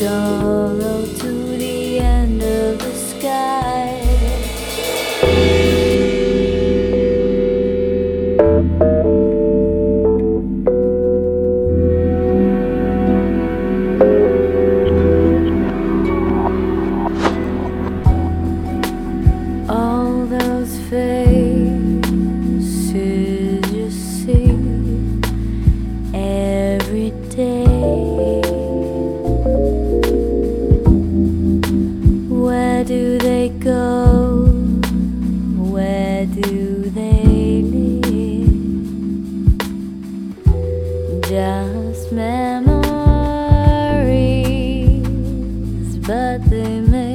done. But they make